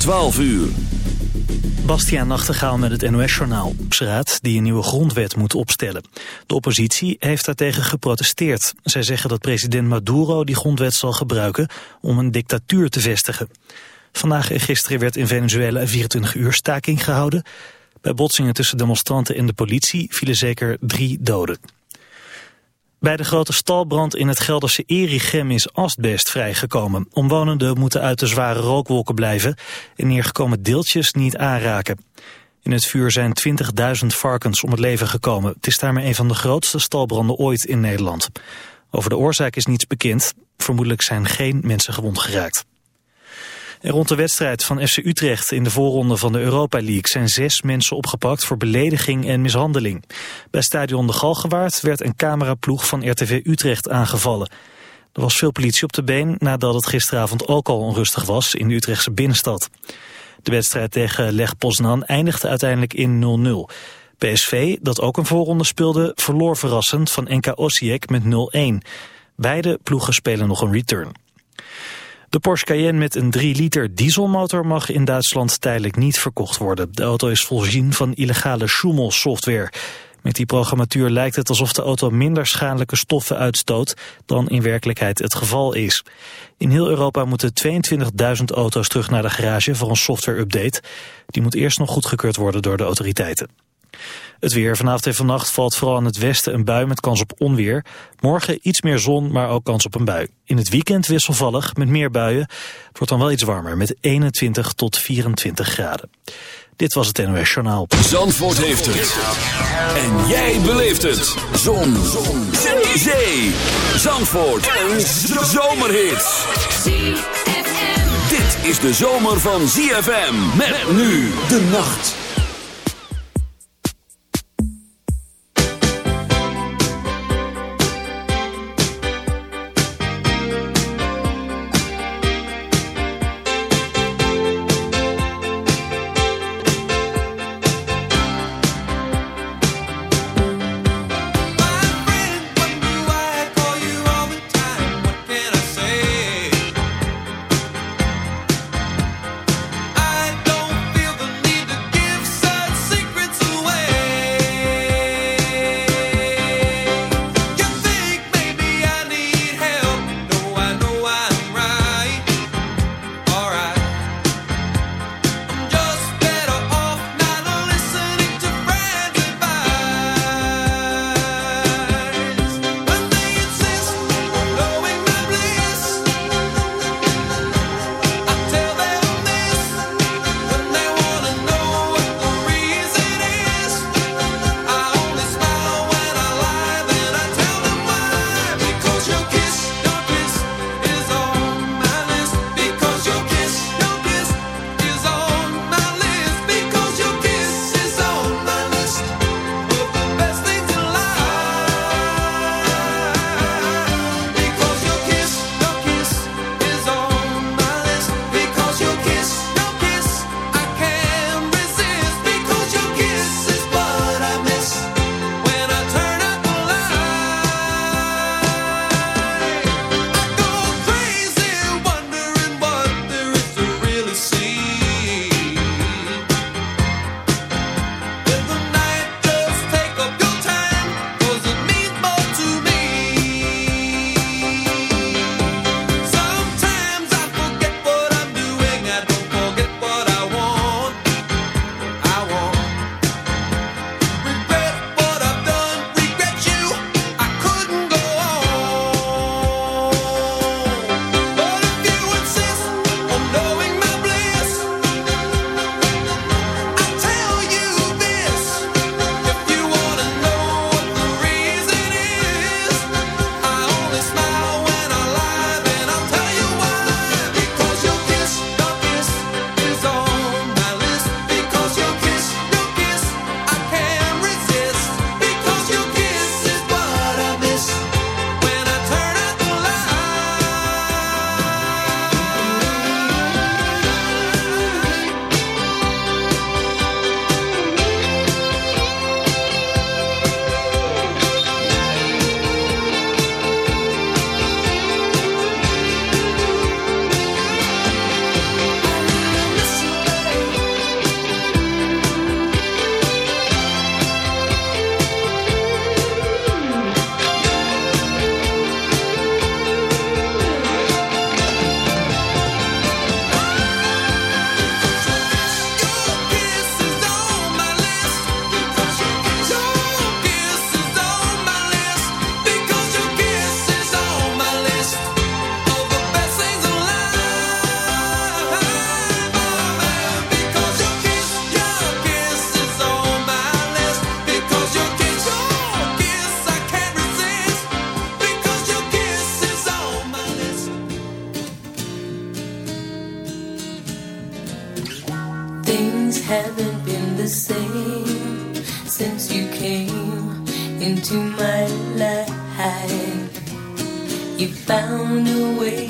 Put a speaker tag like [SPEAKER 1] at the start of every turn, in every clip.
[SPEAKER 1] 12 uur.
[SPEAKER 2] Bastiaan Nachtegaal met het NOS-journaal. Raad die een nieuwe grondwet moet opstellen. De oppositie heeft daartegen geprotesteerd. Zij zeggen dat president Maduro die grondwet zal gebruiken om een dictatuur te vestigen. Vandaag en gisteren werd in Venezuela een 24 uur staking gehouden. Bij botsingen tussen demonstranten en de politie vielen zeker drie doden. Bij de grote stalbrand in het Gelderse Erichem is asbest vrijgekomen. Omwonenden moeten uit de zware rookwolken blijven en neergekomen deeltjes niet aanraken. In het vuur zijn 20.000 varkens om het leven gekomen. Het is daarmee een van de grootste stalbranden ooit in Nederland. Over de oorzaak is niets bekend. Vermoedelijk zijn geen mensen gewond geraakt. Rond de wedstrijd van FC Utrecht in de voorronde van de Europa League zijn zes mensen opgepakt voor belediging en mishandeling. Bij stadion De Galgenwaard werd een cameraploeg van RTV Utrecht aangevallen. Er was veel politie op de been nadat het gisteravond ook al onrustig was in de Utrechtse binnenstad. De wedstrijd tegen Leg Poznan eindigde uiteindelijk in 0-0. PSV, dat ook een voorronde speelde, verloor verrassend van NK Osijek met 0-1. Beide ploegen spelen nog een return. De Porsche Cayenne met een 3 liter dieselmotor mag in Duitsland tijdelijk niet verkocht worden. De auto is voorzien van illegale Schumel-software. Met die programmatuur lijkt het alsof de auto minder schadelijke stoffen uitstoot dan in werkelijkheid het geval is. In heel Europa moeten 22.000 auto's terug naar de garage voor een software-update. Die moet eerst nog goedgekeurd worden door de autoriteiten. Het weer. Vanavond en vannacht valt vooral aan het westen een bui met kans op onweer. Morgen iets meer zon, maar ook kans op een bui. In het weekend wisselvallig met meer buien. Het wordt dan wel iets warmer met 21 tot 24 graden. Dit was het NOS Journaal.
[SPEAKER 1] Zandvoort heeft het. En jij beleeft het. Zon. zon. Zee. Zandvoort. Een zomerhit. Dit is de zomer van ZFM. Met nu de nacht.
[SPEAKER 3] Found a way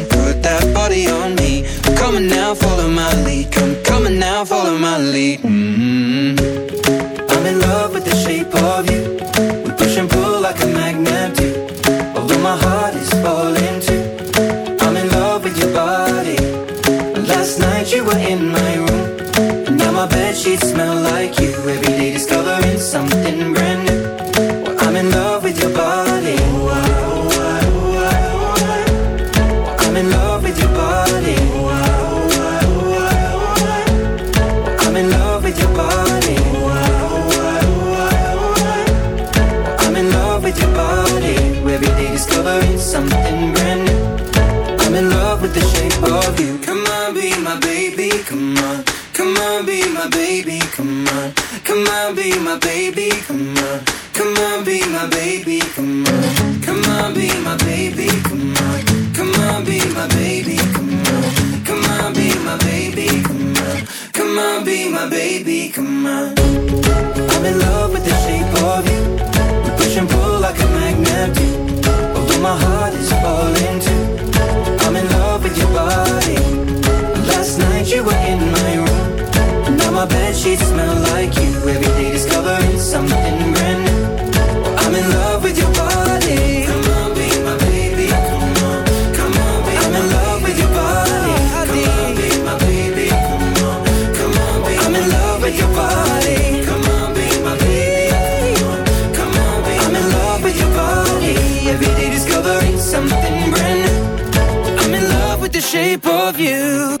[SPEAKER 4] were in my room. Now my bed sheets smell like you. you.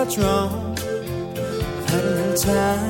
[SPEAKER 5] what's wrong. I've had enough time.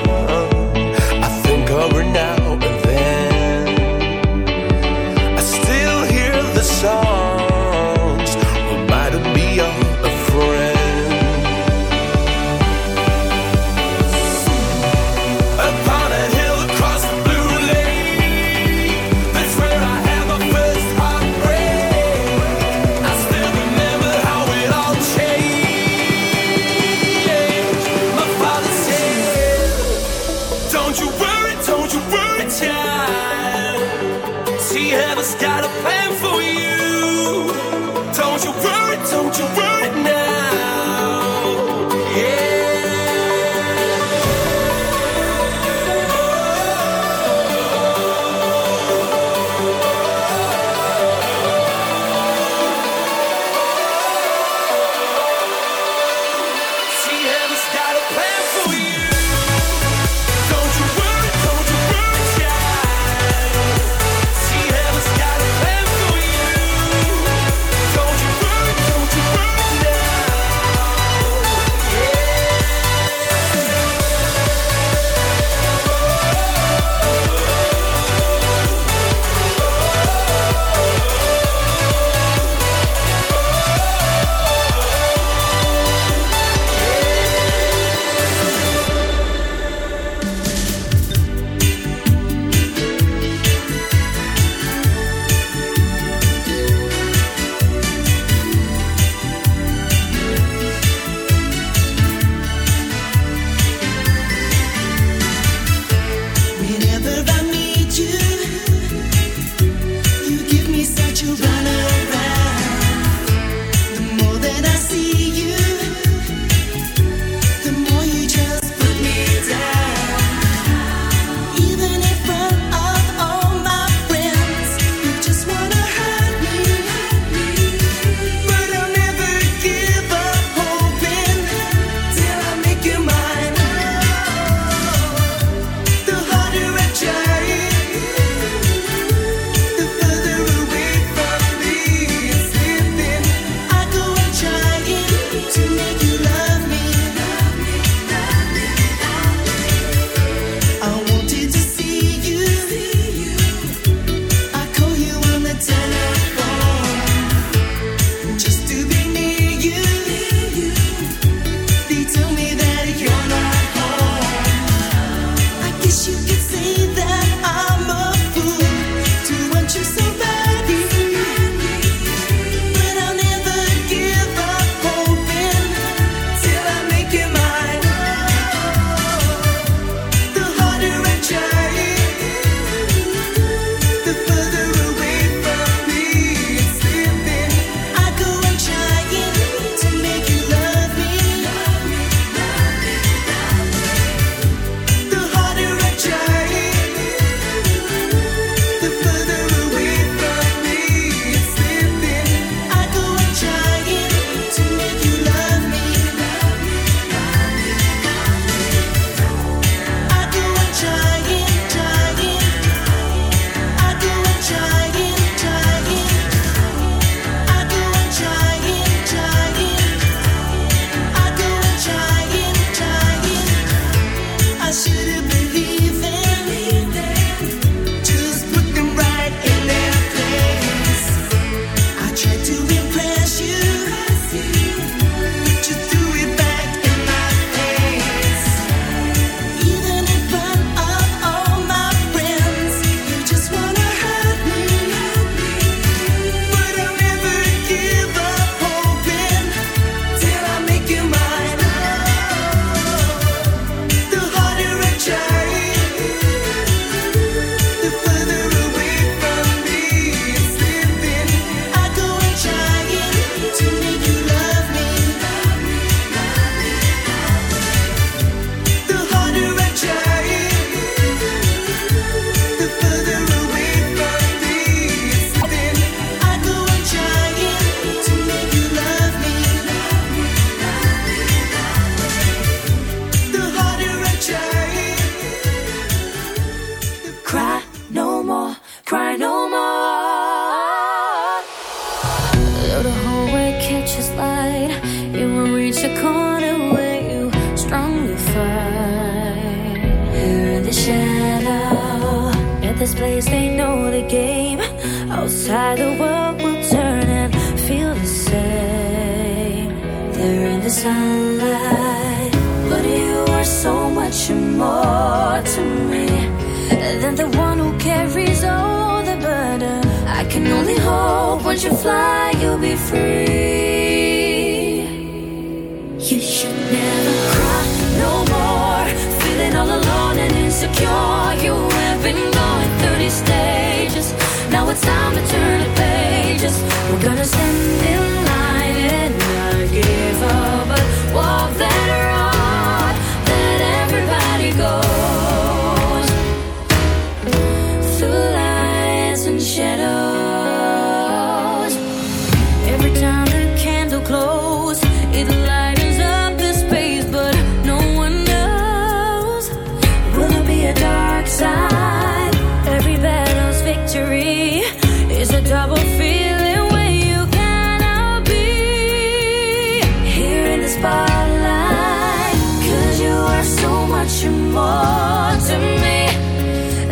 [SPEAKER 3] much more to me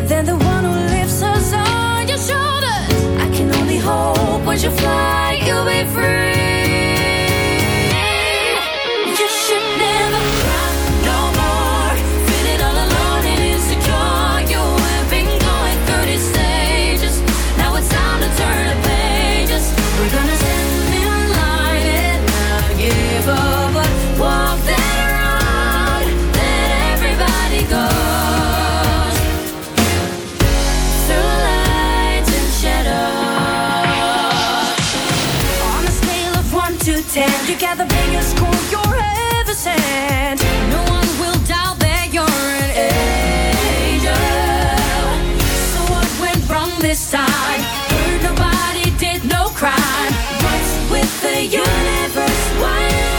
[SPEAKER 3] than the one who lifts us on your shoulders. I can only hope you fly. universe
[SPEAKER 6] wide